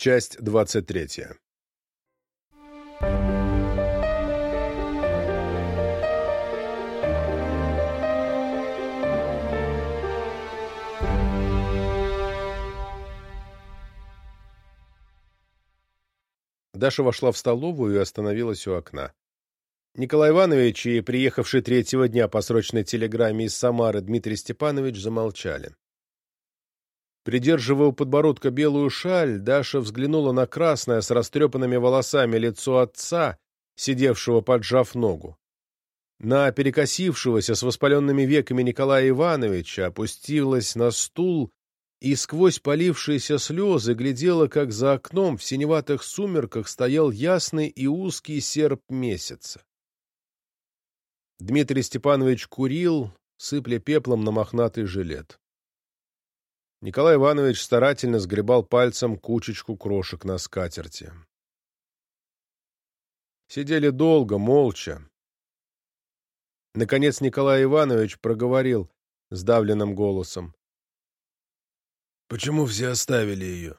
Часть двадцать третья. Даша вошла в столовую и остановилась у окна. Николай Иванович и приехавший третьего дня по срочной телеграмме из Самары Дмитрий Степанович замолчали. Придерживая у подбородка белую шаль, Даша взглянула на красное с растрепанными волосами лицо отца, сидевшего поджав ногу. На перекосившегося с воспаленными веками Николая Ивановича опустилась на стул и сквозь полившиеся слезы глядела, как за окном в синеватых сумерках стоял ясный и узкий серп месяца. Дмитрий Степанович курил, сыпля пеплом на мохнатый жилет. Николай Иванович старательно сгребал пальцем кучечку крошек на скатерти. Сидели долго, молча. Наконец Николай Иванович проговорил сдавленным голосом. Почему все оставили ее?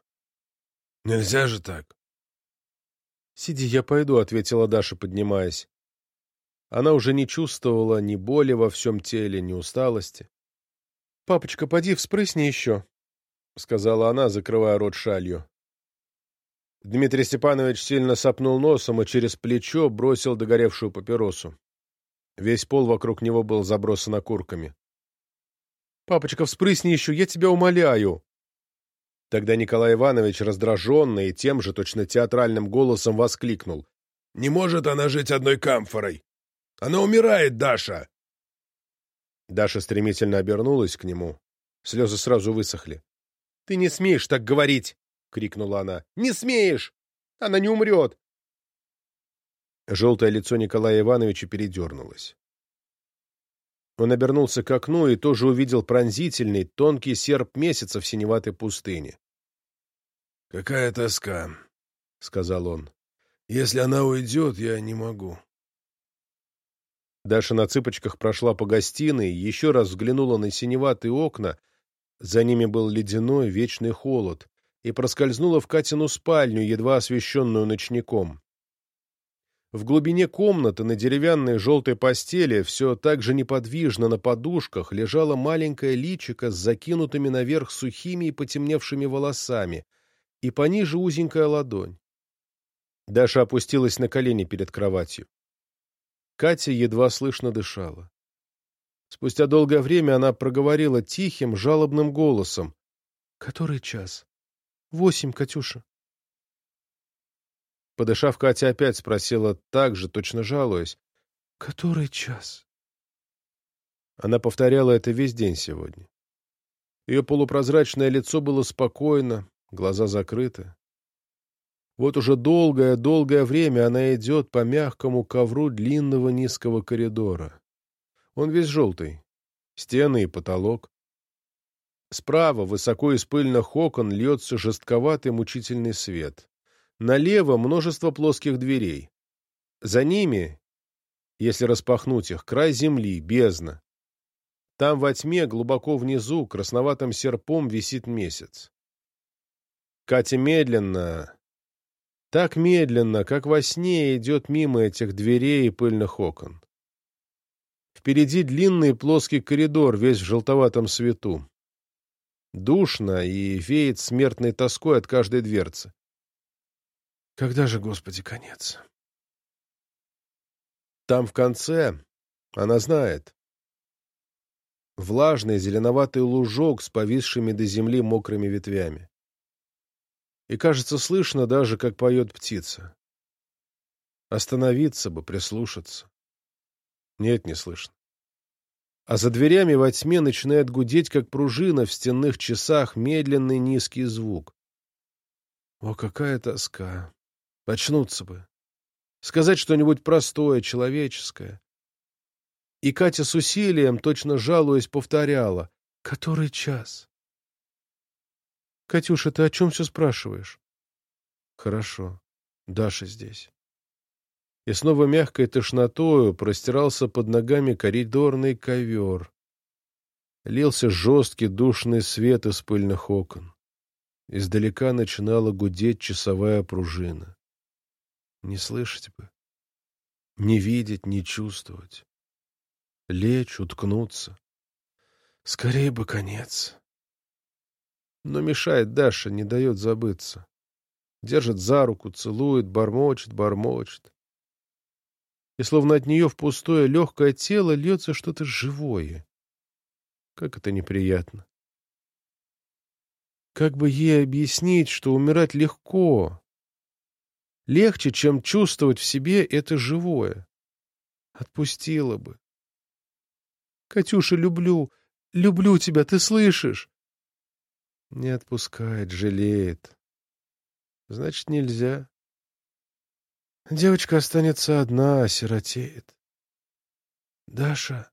Нельзя же так. «Сиди, я пойду», — ответила Даша, поднимаясь. Она уже не чувствовала ни боли во всем теле, ни усталости. «Папочка, поди, вспрысни еще», — сказала она, закрывая рот шалью. Дмитрий Степанович сильно сопнул носом и через плечо бросил догоревшую папиросу. Весь пол вокруг него был забросан окурками. «Папочка, вспрысни еще, я тебя умоляю!» Тогда Николай Иванович, раздраженный и тем же точно театральным голосом воскликнул. «Не может она жить одной камфорой! Она умирает, Даша!» Даша стремительно обернулась к нему. Слезы сразу высохли. «Ты не смеешь так говорить!» — крикнула она. «Не смеешь! Она не умрет!» Желтое лицо Николая Ивановича передернулось. Он обернулся к окну и тоже увидел пронзительный, тонкий серп месяца в синеватой пустыне. «Какая тоска», — сказал он. «Если она уйдет, я не могу». Даша на цыпочках прошла по гостиной, еще раз взглянула на синеватые окна, за ними был ледяной вечный холод, и проскользнула в Катину спальню, едва освещенную ночником. В глубине комнаты на деревянной желтой постели все так же неподвижно на подушках лежала маленькая личика с закинутыми наверх сухими и потемневшими волосами, и пониже узенькая ладонь. Даша опустилась на колени перед кроватью. Катя едва слышно дышала. Спустя долгое время она проговорила тихим, жалобным голосом. — Который час? — Восемь, Катюша. Подышав, Катя опять спросила так же, точно жалуясь. — Который час? Она повторяла это весь день сегодня. Ее полупрозрачное лицо было спокойно, глаза закрыты. Вот уже долгое-долгое время она идет по мягкому ковру длинного низкого коридора. Он весь желтый. Стены и потолок. Справа, высоко из пыльных окон, льется жестковатый мучительный свет. Налево множество плоских дверей. За ними, если распахнуть их, край земли, бездна. Там во тьме, глубоко внизу, красноватым серпом висит месяц. Катя медленно, так медленно, как во сне, идет мимо этих дверей и пыльных окон. Впереди длинный плоский коридор, весь в желтоватом свету. Душно и веет смертной тоской от каждой дверцы. Когда же, Господи, конец? Там в конце, она знает, влажный зеленоватый лужок с повисшими до земли мокрыми ветвями. И, кажется, слышно даже, как поет птица. Остановиться бы, прислушаться. Нет, не слышно. А за дверями во тьме начинает гудеть, как пружина в стенных часах, медленный низкий звук. О, какая тоска! Очнуться бы. Сказать что-нибудь простое, человеческое. И Катя с усилием, точно жалуясь, повторяла. «Который час?» «Катюша, ты о чем все спрашиваешь?» «Хорошо. Даша здесь». И снова мягкой тошнотою простирался под ногами коридорный ковер. Лился жесткий душный свет из пыльных окон. Издалека начинала гудеть часовая пружина. Не слышать бы, не видеть, не чувствовать. Лечь, уткнуться. Скорее бы конец. Но мешает Даша, не дает забыться. Держит за руку, целует, бормочет, бормочет. И словно от нее в пустое легкое тело льется что-то живое. Как это неприятно. Как бы ей объяснить, что умирать легко? Легче, чем чувствовать в себе это живое. Отпустила бы. Катюша, люблю, люблю тебя, ты слышишь? Не отпускает, жалеет. Значит, нельзя. Девочка останется одна, осиротеет. Даша.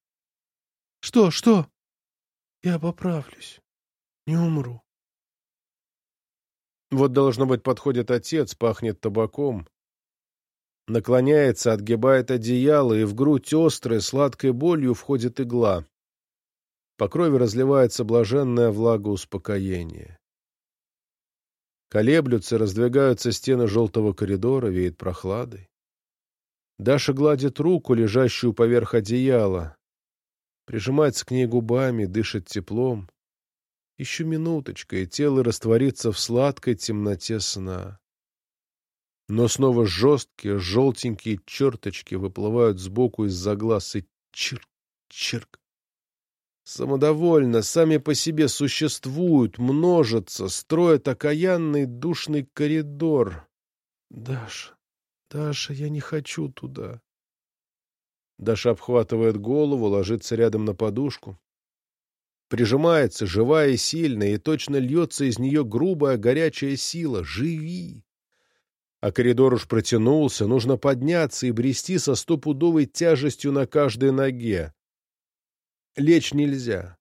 Что, что? Я поправлюсь. Не умру. Вот, должно быть, подходит отец, пахнет табаком. Наклоняется, отгибает одеяло, и в грудь острой, сладкой болью входит игла. По крови разливается блаженная влага успокоения. Колеблются, раздвигаются стены желтого коридора, веет прохладой. Даша гладит руку, лежащую поверх одеяла, прижимается к ней губами, дышит теплом. Еще минуточка, и тело растворится в сладкой темноте сна. Но снова жесткие, желтенькие черточки выплывают сбоку из-за глаз и чирк, чирк. Самодовольно, сами по себе существуют, множатся, строят окаянный душный коридор. Даша, Даша, я не хочу туда. Даша обхватывает голову, ложится рядом на подушку прижимается, живая и сильная, и точно льется из нее грубая горячая сила. Живи! А коридор уж протянулся, нужно подняться и брести со стопудовой тяжестью на каждой ноге. Лечь нельзя.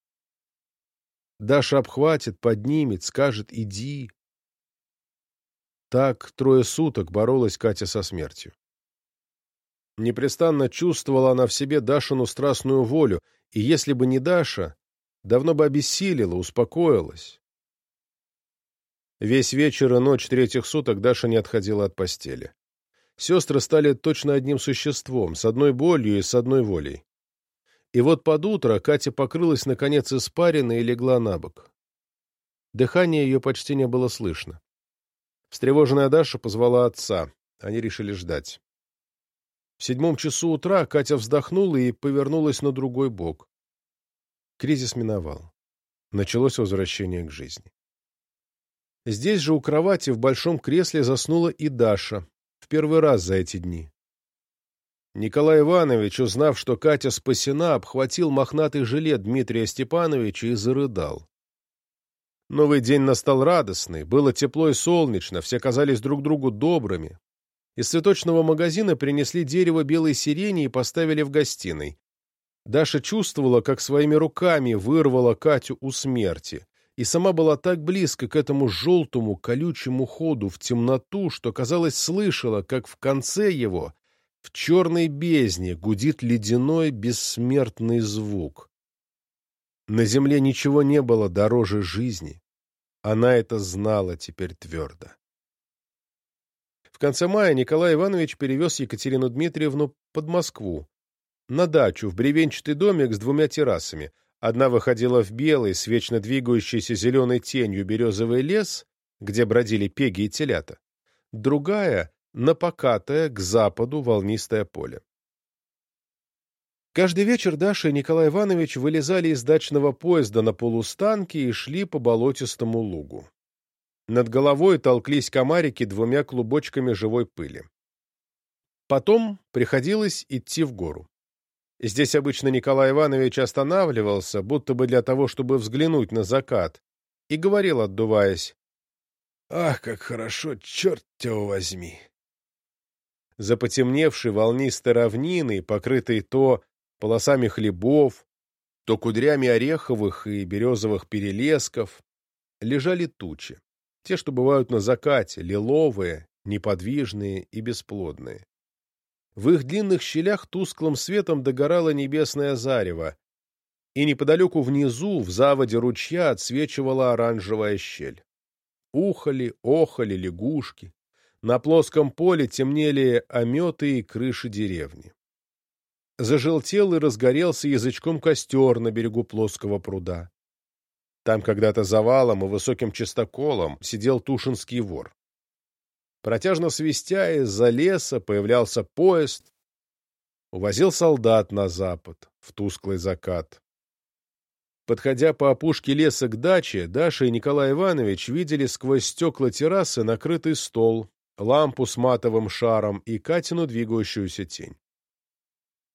Даша обхватит, поднимет, скажет «иди». Так трое суток боролась Катя со смертью. Непрестанно чувствовала она в себе Дашину страстную волю, и если бы не Даша, давно бы обессилила, успокоилась. Весь вечер и ночь третьих суток Даша не отходила от постели. Сестры стали точно одним существом, с одной болью и с одной волей. И вот под утро Катя покрылась, наконец, испаренной и легла на бок. Дыхание ее почти не было слышно. Встревоженная Даша позвала отца. Они решили ждать. В седьмом часу утра Катя вздохнула и повернулась на другой бок. Кризис миновал. Началось возвращение к жизни. Здесь же у кровати в большом кресле заснула и Даша, в первый раз за эти дни. Николай Иванович, узнав, что Катя спасена, обхватил мохнатый жилет Дмитрия Степановича и зарыдал. Новый день настал радостный, было тепло и солнечно, все казались друг другу добрыми. Из цветочного магазина принесли дерево белой сирени и поставили в гостиной. Даша чувствовала, как своими руками вырвала Катю у смерти, и сама была так близко к этому желтому колючему ходу в темноту, что, казалось, слышала, как в конце его, в черной бездне, гудит ледяной бессмертный звук. На земле ничего не было дороже жизни. Она это знала теперь твердо. В конце мая Николай Иванович перевез Екатерину Дмитриевну под Москву, на дачу, в бревенчатый домик с двумя террасами. Одна выходила в белый, с вечно двигающейся зеленой тенью березовый лес, где бродили пеги и телята. Другая — на покатое, к западу, волнистое поле. Каждый вечер Даша и Николай Иванович вылезали из дачного поезда на полустанке и шли по болотистому лугу. Над головой толклись комарики двумя клубочками живой пыли. Потом приходилось идти в гору. Здесь обычно Николай Иванович останавливался, будто бы для того, чтобы взглянуть на закат, и говорил, отдуваясь, «Ах, как хорошо, черт тебя возьми!» За потемневшей волнистой равниной, покрытой то полосами хлебов, то кудрями ореховых и березовых перелесков, лежали тучи, те, что бывают на закате, лиловые, неподвижные и бесплодные. В их длинных щелях тусклым светом догорало небесное зарево, и неподалеку внизу, в заводе ручья, отсвечивала оранжевая щель. Ухали, охали лягушки. На плоском поле темнели ометы и крыши деревни. Зажелтел и разгорелся язычком костер на берегу плоского пруда. Там когда-то завалом и высоким чистоколом сидел тушинский вор. Протяжно свистя из-за леса появлялся поезд, увозил солдат на запад, в тусклый закат. Подходя по опушке леса к даче, Даша и Николай Иванович видели сквозь стекла террасы накрытый стол, лампу с матовым шаром и Катину двигающуюся тень.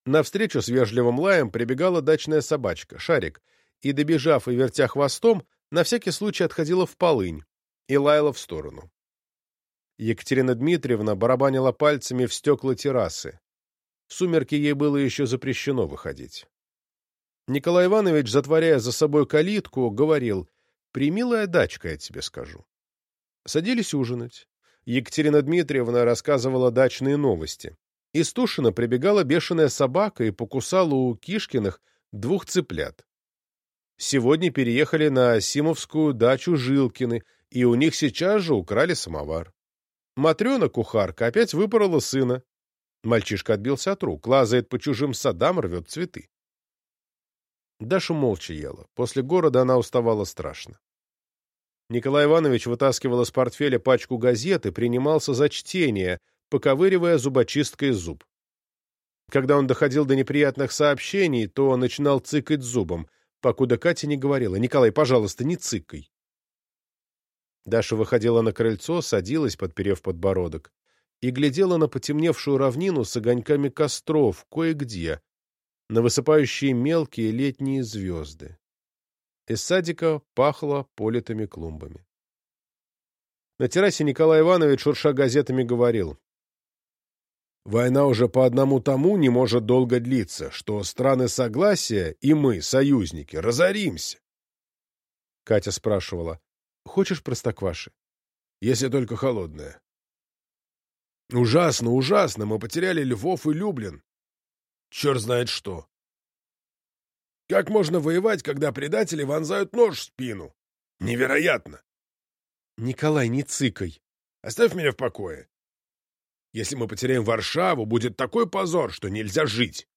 Навстречу с вежливым лаем прибегала дачная собачка, Шарик, и, добежав и вертя хвостом, на всякий случай отходила в полынь и лаяла в сторону. Екатерина Дмитриевна барабанила пальцами в стекла террасы. В сумерки ей было еще запрещено выходить. Николай Иванович, затворяя за собой калитку, говорил, «Примилая дачка, я тебе скажу». Садились ужинать. Екатерина Дмитриевна рассказывала дачные новости. Из Тушина прибегала бешеная собака и покусала у Кишкиных двух цыплят. Сегодня переехали на Симовскую дачу Жилкины, и у них сейчас же украли самовар. Матрена, кухарка, опять выпорола сына. Мальчишка отбился от рук, лазает по чужим садам, рвет цветы. Даша молча ела. После города она уставала страшно. Николай Иванович вытаскивал из портфеля пачку газет и принимался за чтение, поковыривая зубочисткой зуб. Когда он доходил до неприятных сообщений, то начинал цыкать зубом, покуда Катя не говорила «Николай, пожалуйста, не цыкай». Даша выходила на крыльцо, садилась, подперев подбородок, и глядела на потемневшую равнину с огоньками костров кое-где, на высыпающие мелкие летние звезды. Из садика пахло политыми клумбами. На террасе Николай Иванович, шурша газетами, говорил. «Война уже по одному тому не может долго длиться, что страны согласия и мы, союзники, разоримся». Катя спрашивала. «Хочешь простокваши?» «Если только холодное». «Ужасно, ужасно! Мы потеряли Львов и Люблин черт знает что. Как можно воевать, когда предатели вонзают нож в спину? Невероятно! Николай, не цыкай. Оставь меня в покое. Если мы потеряем Варшаву, будет такой позор, что нельзя жить.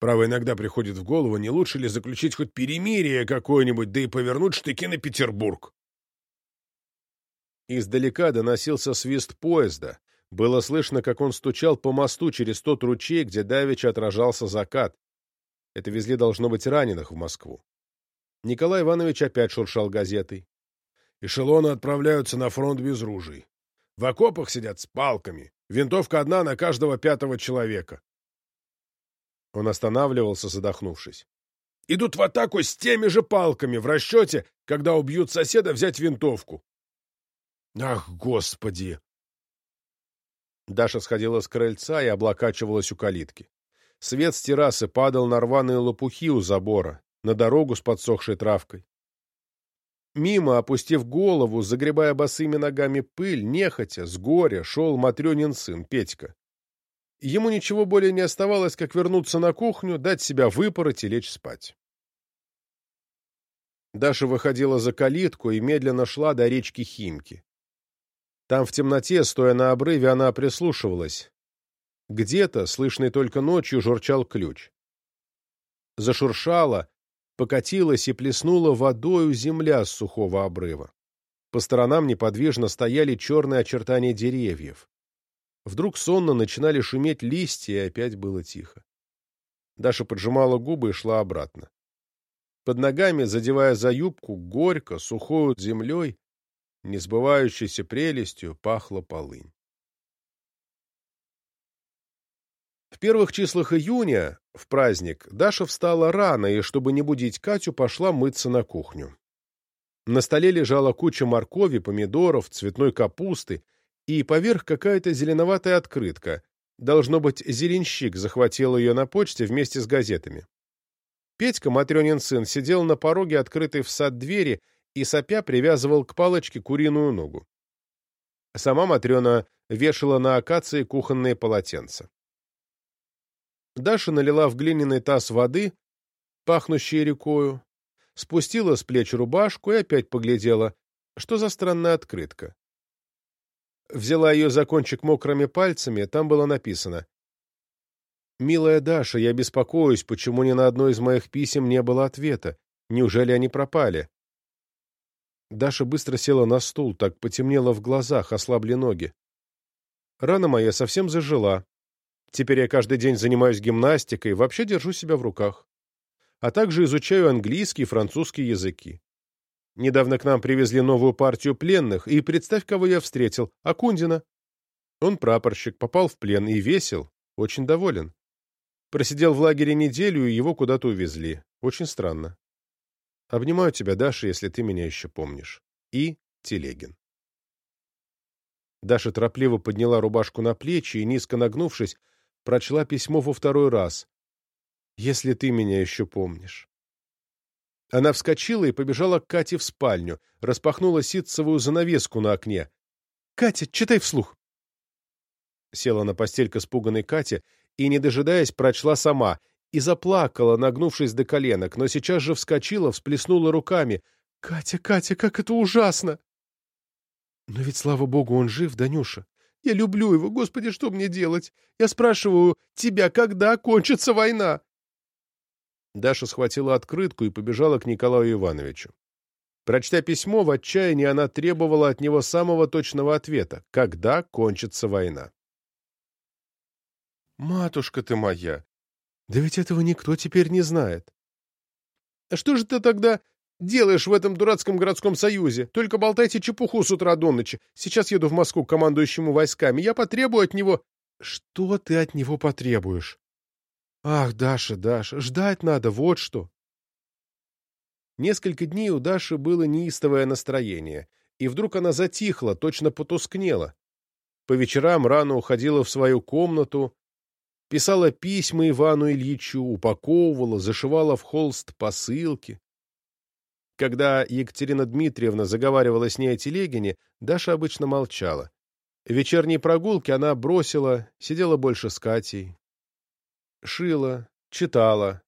Право, иногда приходит в голову, не лучше ли заключить хоть перемирие какое-нибудь, да и повернуть штыки на Петербург. Издалека доносился свист поезда, было слышно, как он стучал по мосту через тот ручей, где давеча отражался закат. Это везли, должно быть, раненых в Москву. Николай Иванович опять шуршал газетой. Эшелоны отправляются на фронт без ружей. В окопах сидят с палками. Винтовка одна на каждого пятого человека. Он останавливался, задохнувшись. Идут в атаку с теми же палками, в расчете, когда убьют соседа, взять винтовку. Ах, господи! Даша сходила с крыльца и облокачивалась у калитки. Свет с террасы падал на рваные лопухи у забора, на дорогу с подсохшей травкой. Мимо, опустив голову, загребая босыми ногами пыль, нехотя, с горя, шел Матрёнин сын, Петька. Ему ничего более не оставалось, как вернуться на кухню, дать себя выпороть и лечь спать. Даша выходила за калитку и медленно шла до речки Химки. Там в темноте, стоя на обрыве, она прислушивалась. Где-то, слышный только ночью, журчал ключ. Зашуршала, покатилась и плеснула водою земля с сухого обрыва. По сторонам неподвижно стояли черные очертания деревьев. Вдруг сонно начинали шуметь листья, и опять было тихо. Даша поджимала губы и шла обратно. Под ногами, задевая за юбку, горько, сухою землей, несбывающейся прелестью пахла полынь. В первых числах июня, в праздник, Даша встала рано и, чтобы не будить Катю, пошла мыться на кухню. На столе лежала куча моркови, помидоров, цветной капусты и поверх какая-то зеленоватая открытка. Должно быть, зеленщик захватил ее на почте вместе с газетами. Петька, Матрёнин сын, сидел на пороге открытой в сад двери и сопя привязывал к палочке куриную ногу. Сама Матрена вешала на акации кухонные полотенца. Даша налила в глиняный таз воды, пахнущей рекою, спустила с плеч рубашку и опять поглядела, Что за странная открытка? Взяла ее за кончик мокрыми пальцами, там было написано «Милая Даша, я беспокоюсь, почему ни на одно из моих писем не было ответа. Неужели они пропали?» Даша быстро села на стул, так потемнело в глазах, ослабли ноги. Рана моя совсем зажила. Теперь я каждый день занимаюсь гимнастикой, вообще держу себя в руках. А также изучаю английский и французский языки. Недавно к нам привезли новую партию пленных, и представь, кого я встретил. Акундина. Он прапорщик, попал в плен и весел, очень доволен. Просидел в лагере неделю, и его куда-то увезли. Очень странно. Обнимаю тебя, Даша, если ты меня еще помнишь. И Телегин. Даша торопливо подняла рубашку на плечи и, низко нагнувшись, прочла письмо во второй раз. «Если ты меня еще помнишь». Она вскочила и побежала к Кате в спальню, распахнула ситцевую занавеску на окне. «Катя, читай вслух!» Села на постель к испуганной Кате и, не дожидаясь, прочла сама и заплакала, нагнувшись до коленок, но сейчас же вскочила, всплеснула руками. «Катя, Катя, как это ужасно!» «Но ведь, слава богу, он жив, Данюша. Я люблю его, господи, что мне делать? Я спрашиваю тебя, когда кончится война?» Даша схватила открытку и побежала к Николаю Ивановичу. Прочтя письмо, в отчаянии она требовала от него самого точного ответа — когда кончится война. «Матушка ты моя! Да ведь этого никто теперь не знает!» «А что же ты тогда делаешь в этом дурацком городском союзе? Только болтайте чепуху с утра до ночи. Сейчас еду в Москву к командующему войсками. Я потребую от него...» «Что ты от него потребуешь?» Ах, Даша, Даша, ждать надо, вот что. Несколько дней у Даши было неистовое настроение, и вдруг она затихла, точно потускнела. По вечерам рано уходила в свою комнату, писала письма Ивану Ильичу, упаковывала, зашивала в холст посылки. Когда Екатерина Дмитриевна заговаривала с ней о Телегине, Даша обычно молчала. Вечерние прогулки она бросила, сидела больше с Катей, шила, читала.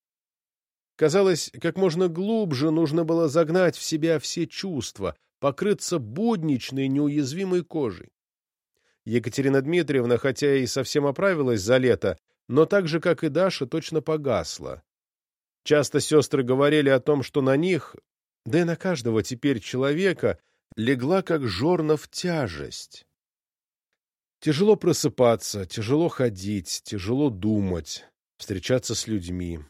Казалось, как можно глубже нужно было загнать в себя все чувства, покрыться будничной, неуязвимой кожей. Екатерина Дмитриевна, хотя и совсем оправилась за лето, но так же, как и Даша, точно погасла. Часто сестры говорили о том, что на них, да и на каждого теперь человека, легла как жорнов тяжесть. Тяжело просыпаться, тяжело ходить, тяжело думать встречаться с людьми.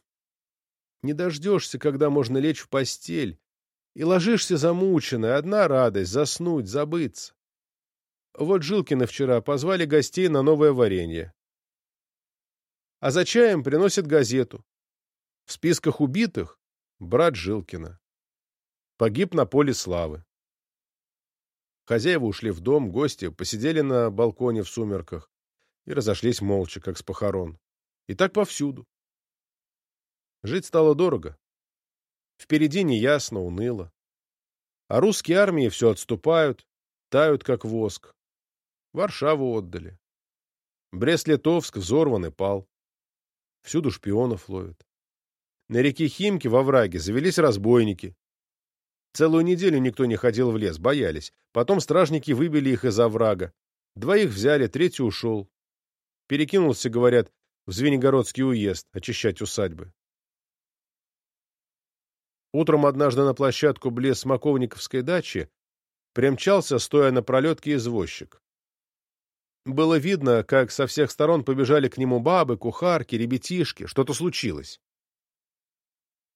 Не дождешься, когда можно лечь в постель, и ложишься замученный, одна радость — заснуть, забыться. Вот Жилкины вчера позвали гостей на новое варенье. А за чаем приносят газету. В списках убитых — брат Жилкина. Погиб на поле славы. Хозяева ушли в дом, гости посидели на балконе в сумерках и разошлись молча, как с похорон. И так повсюду. Жить стало дорого. Впереди неясно, уныло. А русские армии все отступают, тают, как воск. Варшаву отдали. Брест-Литовск взорван и пал. Всюду шпионов ловят. На реке Химки во враге завелись разбойники. Целую неделю никто не ходил в лес, боялись. Потом стражники выбили их из оврага. Двоих взяли, третий ушел. Перекинулся, говорят, в Звенигородский уезд очищать усадьбы. Утром однажды на площадку близ Смоковниковской дачи примчался, стоя на пролетке, извозчик. Было видно, как со всех сторон побежали к нему бабы, кухарки, ребятишки, что-то случилось.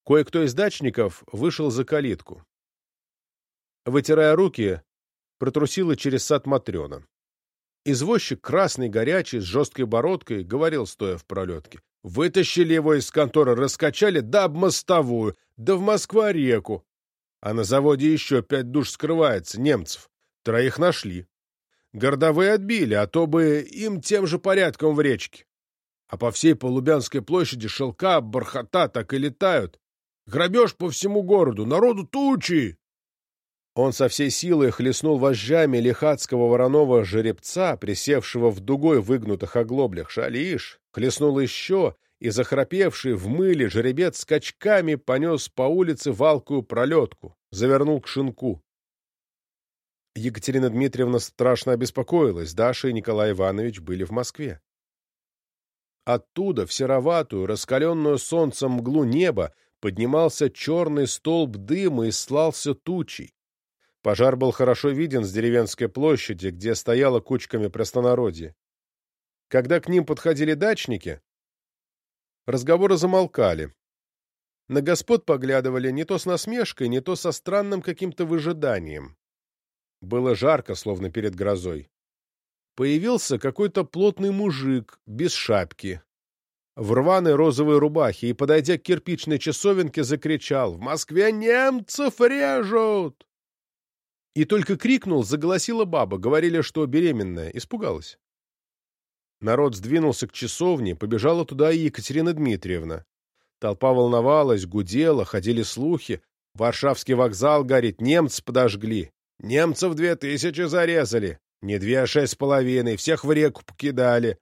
Кое-кто из дачников вышел за калитку. Вытирая руки, протрусила через сад Матрена. Извозчик, красный, горячий, с жесткой бородкой, говорил, стоя в пролетке. Вытащили его из конторы, раскачали, да об мостовую, да в Москва-реку. А на заводе еще пять душ скрывается, немцев. Троих нашли. Городовые отбили, а то бы им тем же порядком в речке. А по всей Полубянской площади шелка, бархата так и летают. Грабеж по всему городу, народу тучи. Он со всей силы хлестнул вожжами лихацкого вороного жеребца, присевшего в дугой выгнутых оглоблях. Шалиш! Хлестнул еще, и захрапевший в мыле жеребец скачками понес по улице валкую пролетку, завернул к шинку. Екатерина Дмитриевна страшно обеспокоилась. Даша и Николай Иванович были в Москве. Оттуда, в сероватую, раскаленную солнцем мглу неба, поднимался черный столб дыма и слался тучей. Пожар был хорошо виден с деревенской площади, где стояло кучками простонародье. Когда к ним подходили дачники, разговоры замолкали. На господ поглядывали не то с насмешкой, не то со странным каким-то выжиданием. Было жарко, словно перед грозой. Появился какой-то плотный мужик, без шапки, в рваной розовой рубахе, и, подойдя к кирпичной часовенке, закричал «В Москве немцев режут!» И только крикнул, заголосила баба, говорили, что беременная, испугалась. Народ сдвинулся к часовне, побежала туда и Екатерина Дмитриевна. Толпа волновалась, гудела, ходили слухи. Варшавский вокзал горит, немцы подожгли. Немцев две тысячи зарезали. Не две, а шесть с половиной. Всех в реку покидали.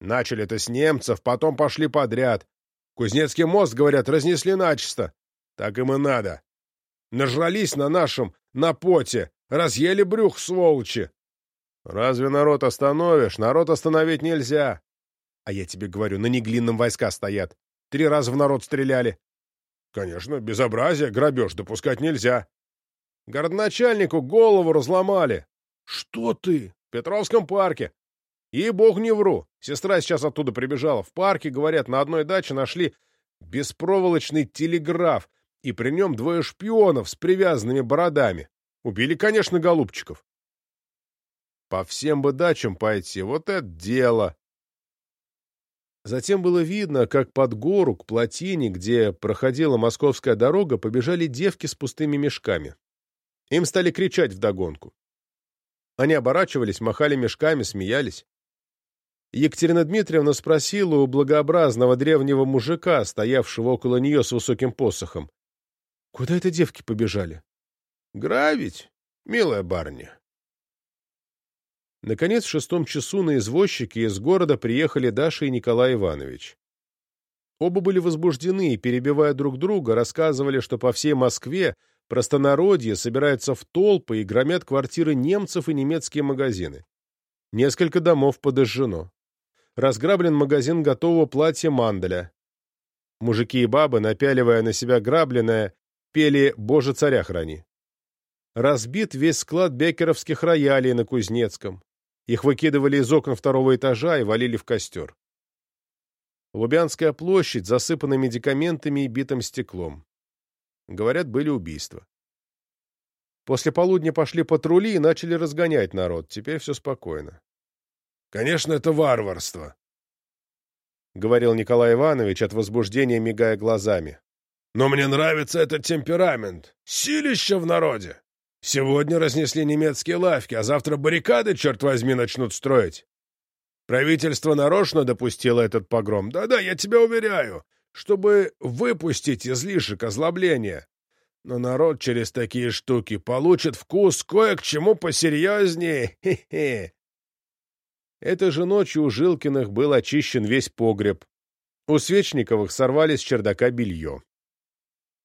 Начали-то с немцев, потом пошли подряд. Кузнецкий мост, говорят, разнесли начисто. Так им и надо. Нажрались на нашем, на поте. Разъели брюх, сволочи. Разве народ остановишь? Народ остановить нельзя. А я тебе говорю, на Неглинном войска стоят. Три раза в народ стреляли. Конечно, безобразие, грабеж допускать нельзя. Городначальнику голову разломали. Что ты? В Петровском парке. И бог не вру. Сестра сейчас оттуда прибежала. В парке, говорят, на одной даче нашли беспроволочный телеграф, и при нем двое шпионов с привязанными бородами. Убили, конечно, голубчиков. По всем бы дачам пойти, вот это дело. Затем было видно, как под гору к плотине, где проходила московская дорога, побежали девки с пустыми мешками. Им стали кричать вдогонку. Они оборачивались, махали мешками, смеялись. Екатерина Дмитриевна спросила у благообразного древнего мужика, стоявшего около нее с высоким посохом. — Куда это девки побежали? — Гравить, милая барыня. Наконец, в шестом часу на извозчике из города приехали Даша и Николай Иванович. Оба были возбуждены и, перебивая друг друга, рассказывали, что по всей Москве простонародье собирается в толпы и громят квартиры немцев и немецкие магазины. Несколько домов подожжено. Разграблен магазин готового платья Манделя. Мужики и бабы, напяливая на себя грабленное, пели «Боже, царя храни». Разбит весь склад бекеровских роялей на Кузнецком. Их выкидывали из окон второго этажа и валили в костер. Лубянская площадь засыпана медикаментами и битым стеклом. Говорят, были убийства. После полудня пошли патрули и начали разгонять народ. Теперь все спокойно. «Конечно, это варварство», — говорил Николай Иванович от возбуждения, мигая глазами. «Но мне нравится этот темперамент. Силище в народе. Сегодня разнесли немецкие лавки, а завтра баррикады, черт возьми, начнут строить. Правительство нарочно допустило этот погром. Да-да, я тебя уверяю, чтобы выпустить излишек озлобления. Но народ через такие штуки получит вкус кое к чему посерьезнее. Хе-хе. Этой же ночью у Жилкиных был очищен весь погреб. У Свечниковых сорвали с чердака белье.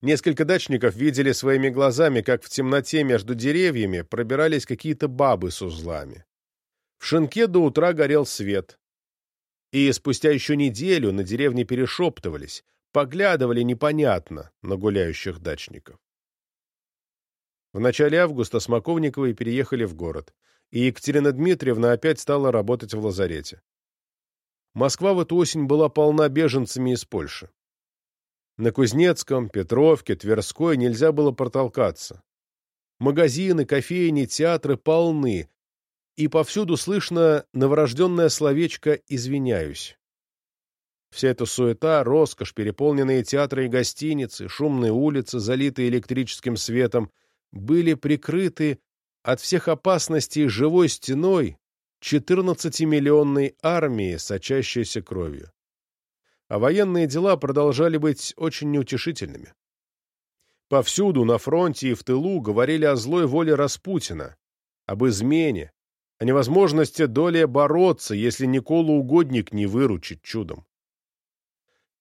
Несколько дачников видели своими глазами, как в темноте между деревьями пробирались какие-то бабы с узлами. В шинке до утра горел свет. И спустя еще неделю на деревне перешептывались, поглядывали непонятно на гуляющих дачников. В начале августа Смоковниковы переехали в город, и Екатерина Дмитриевна опять стала работать в лазарете. Москва в эту осень была полна беженцами из Польши. На Кузнецком, Петровке, Тверской нельзя было протолкаться. Магазины, кофейни, театры полны, и повсюду слышно новорожденное словечко «извиняюсь». Вся эта суета, роскошь, переполненные театры и гостиницы, шумные улицы, залитые электрическим светом, были прикрыты от всех опасностей живой стеной 14-миллионной армии, сочащейся кровью а военные дела продолжали быть очень неутешительными. Повсюду, на фронте и в тылу, говорили о злой воле Распутина, об измене, о невозможности долей бороться, если Никола Угодник не выручит чудом.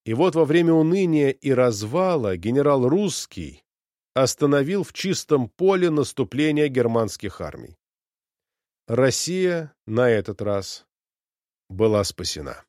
И вот во время уныния и развала генерал Русский остановил в чистом поле наступление германских армий. Россия на этот раз была спасена.